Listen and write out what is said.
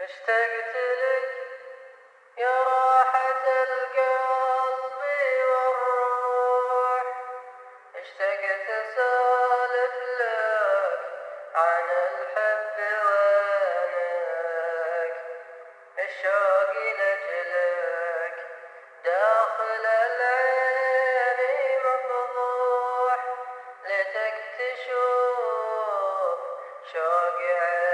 اشتقت لك يا راحة القلب والروح. اشتقت اسالف لك عن الحب وينك الشوق لجلك داخل العين مفضوح لتكتشف شوقي